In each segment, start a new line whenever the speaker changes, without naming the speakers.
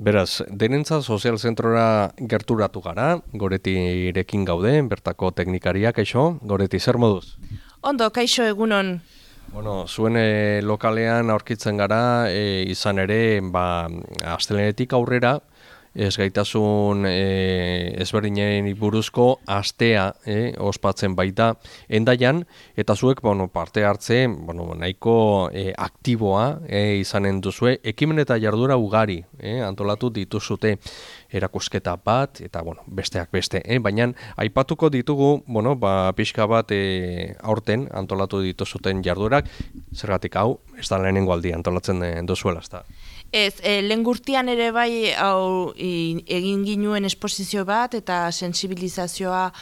Beraz, denentza sozial zentrora gerturatu gara, goreti irekin gaude, bertako teknikariak, eixo, goreti zer moduz?
Ondo, kaixo egunon.
Bueno, zuen e, lokalean aurkitzen gara, e, izan ere, ba, astelenetik aurrera, ez gaitasun e, ezberdinen buruzko astea e, ospatzen baita endaian, eta zuek bueno, parte hartze bueno, nahiko e, aktiboa e, izanen duzue, ekimen eta jardura ugari e, antolatu dituzute erakusketa bat, eta bueno, besteak beste, e, baina aipatuko ditugu, bueno, ba, pixka bat e, aurten antolatu dituzuten jardurak, zergatik hau, ez da lehenengo aldi antolatzen duzuela, ez da.
Ez, e, lehen ere bai hau, egin ginuen esposizio bat eta sensibilizazioa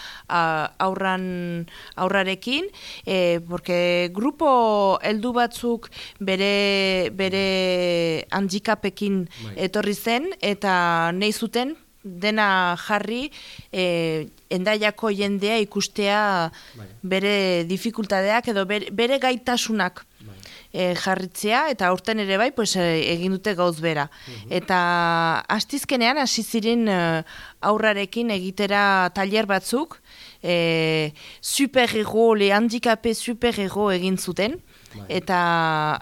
aurran, aurrarekin, e, porque grupo heldu batzuk bere, bere handikapekin bai. Etorri zen eta nahi zuten dena jarri e, endaiako jendea ikustea bai. bere dificultadeak edo bere, bere gaitasunak e, jarritzea eta aurten ere bai pues, e, egin dute gauz bera. Mhm. Eta astizkenean hasi ziren e, aurrarekin egitera tailer batzuk, e, superhero, le handikape superhero egin zuten. Bai. Eta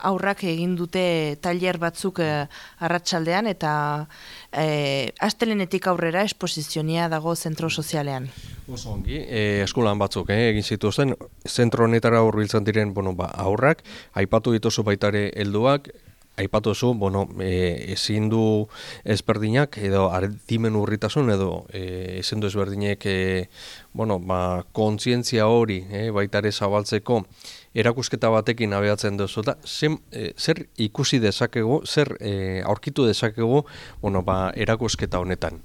aurrak egin dute tailer batzuk e, arratsaldean eta e, astelenetik aurrera esposizionia dago zentro sozialean.
Oso ongi, e, eskulan batzuk eh, egin zituzten, zentro honetara hurbiltzen diren bueno, ba, aurrak, aipatu dituzu baitare helduak, aipatu zu, bueno, e, ezin du ezberdinak edo ardimen urritasun edo e, ezin du ezberdinek e, bueno, ba, kontzientzia hori e, baitare zabaltzeko erakusketa batekin abeatzen duzu da, e, zer ikusi dezakegu, zer e, aurkitu dezakegu bueno, ba, erakusketa honetan?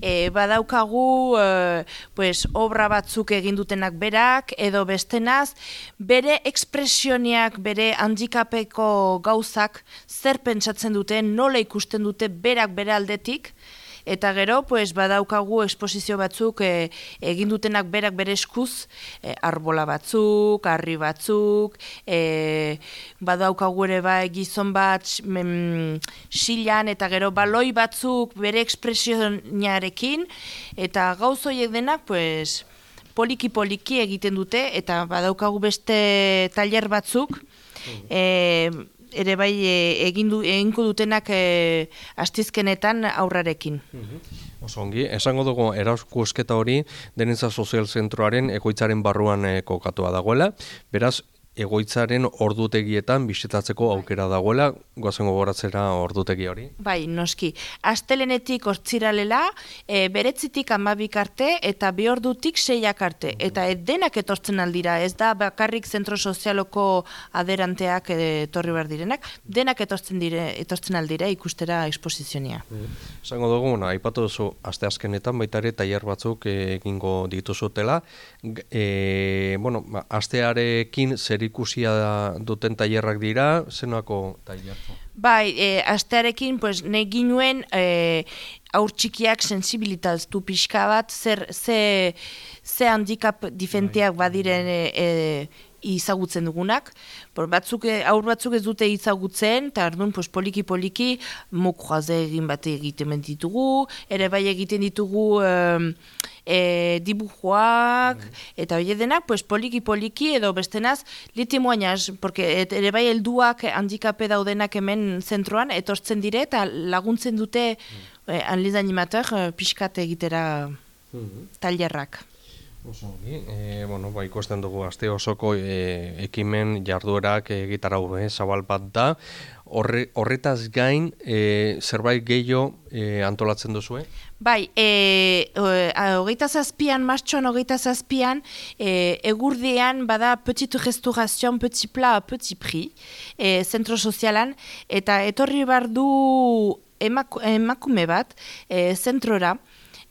e, badaukagu e, pues, obra batzuk egin dutenak berak edo bestenaz bere ekspresioniak bere handikapeko gauzak zer pentsatzen duten nola ikusten dute berak bere aldetik eta gero pues badaukagu esposizio batzuk e, egin dutenak berak bere eskuz e, arbola batzuk, harri batzuk, e, badaukagu ere bai gizon bat men, silan eta gero baloi batzuk bere ekspresionarekin eta gauz horiek denak pues poliki poliki egiten dute eta badaukagu beste tailer batzuk. Mm ere bai e, egin du eginko dutenak e, astizkenetan aurrarekin.
Mhm. Oso ongi, esango dugu erauskusketa hori denentza sozial zentroaren ekoitzaren barruan e, kokatua dagoela, beraz egoitzaren ordutegietan bisitatzeko aukera dagoela, goazen gogoratzera ordutegi hori?
Bai, noski. Astelenetik ortsiralela, e, beretzitik amabik arte eta bi ordutik seiak arte. Mhm. Eta denak etortzen aldira, ez da bakarrik zentro sozialoko aderanteak etorri behar direnak, denak etortzen, dire, etortzen aldira ikustera esposizionia.
Mhm. Zango dugu, na, ipatu duzu, aste azkenetan baita ere taier batzuk egingo dituzutela. E, bueno, ba, astearekin zer ikusia duten tailerrak dira, zenako tailerko?
Bai, e, astearekin, pues, nahi ginuen e, aur txikiak sensibilitaztu pixka bat, zer, ze, ze handikap difenteak bai. badiren e, e, izagutzen dugunak. Por batzuk, aur batzuk ez dute izagutzen, eta ardun pues, poliki-poliki mok egin bat egiten ditugu, ere bai egiten ditugu e, dibujoak, mm. eta hori denak, pues, poliki-poliki edo bestenaz, liti moainaz, porque ere bai helduak handikape daudenak hemen zentroan, etortzen dire, eta laguntzen dute mm. e, anliz animator e, pixkat egitera mm tailerrak.
Oso, e, bueno, ba, ikusten dugu aste osoko e, ekimen jarduerak egitarau e, zabal bat da. Horre, horretaz gain, e, zerbait gehiago e, antolatzen duzu, eh?
Bai, e, hogeita zazpian, martxoan hogeita zazpian, e, egurdean bada petit restauration, petit pla, petit pri, e, zentro sozialan, eta etorri bar du emakume bat, e, zentrora,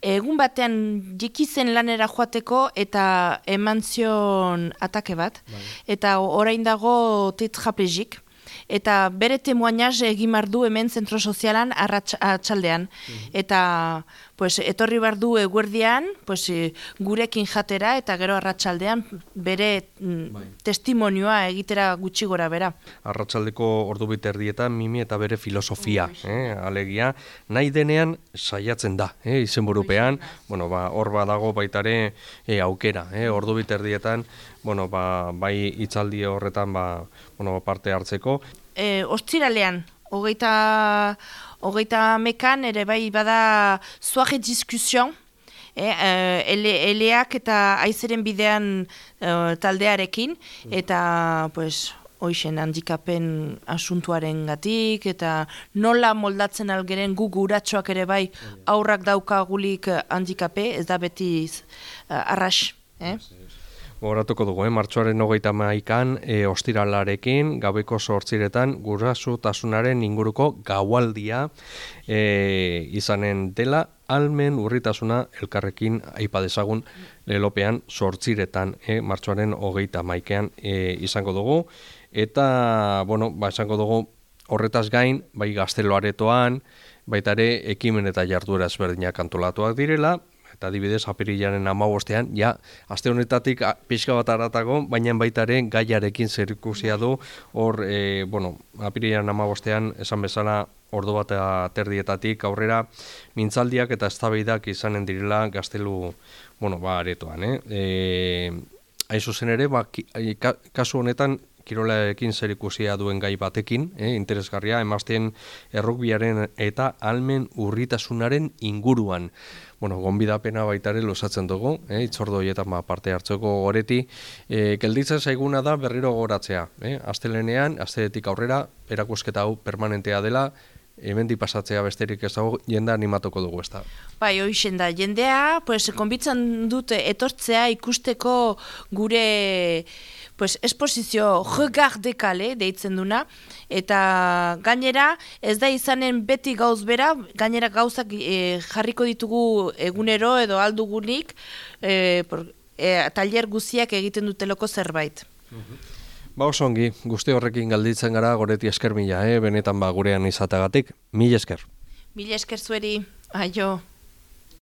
egun batean jikizen lanera joateko eta eman zion atake bat, bai. eta orain dago tetraplegik, eta bere temoainaz egin du hemen zentro sozialan atxaldean. Eta pues, etorri bar du eguerdian pues, e, gurekin jatera eta gero arratsaldean bere mm, bai. testimonioa egitera gutxi gora bera.
Arratsaldeko ordu erdietan mimi eta bere filosofia, eh, alegia, nahi denean saiatzen da, eh, izenburupean, bueno, ba, hor badago baitare e, aukera, eh, ordu biterdietan, bueno, ba, bai itzaldi horretan ba, bueno, parte hartzeko.
E, ostiralean, hogeita, hogeita mekan ere bai bada zuare diskusion, e, ele, eleak eta aizeren bidean e, taldearekin, eta pues, hoixen handikapen asuntuaren gatik, eta nola moldatzen algeren gu guratxoak ere bai aurrak daukagulik handikape, ez da beti uh, arras. Eh?
Horatuko dugu, eh? martxoaren hogeita maikan, e, ostiralarekin, gabeko sortziretan, tasunaren inguruko gaualdia e, izanen dela, almen urritasuna elkarrekin aipadezagun lelopean sortziretan, e, martxoaren hogeita maikean e, izango dugu. Eta, bueno, ba, izango dugu horretaz gain, bai gazteloaretoan, baita ere ekimen eta jarduera ezberdinak antolatuak direla, eta adibidez apirilaren amabostean, ja, aste honetatik pixka bat aratago, baina baitare gaiarekin zer ikusia du, hor, e, bueno, apirilaren amabostean, esan bezala, ordu bat aterdietatik aurrera, mintzaldiak eta eztabaidak izanen direla gaztelu, bueno, ba, aretoan, eh? E, hain zuzen ere, ba, kasu honetan, kirolaekin zer ikusia duen gai batekin, eh, interesgarria, emazten errukbiaren eta almen urritasunaren inguruan bueno, gonbidapena baitare losatzen dugu, eh, itzordo hietan ba, parte hartzeko goreti, eh, gelditzen zaiguna da berriro goratzea, eh, astelenean, asteletik aurrera, erakusketa hau permanentea dela, hemendi pasatzea besterik ez dago jenda animatuko dugu ez da.
Bai, hoixen da, jendea, pues, konbitzen dute etortzea ikusteko gure pues, esposizio regard de kale, deitzen duna, eta gainera, ez da izanen beti gauz bera, gainera gauzak e, jarriko ditugu egunero edo aldugunik, e, por, e, taller guziak egiten duteloko zerbait.
Ba oso ongi, guzti horrekin galditzen gara goreti esker mila, eh? benetan ba gurean izatagatik, mila esker.
Mila esker zueri, aio.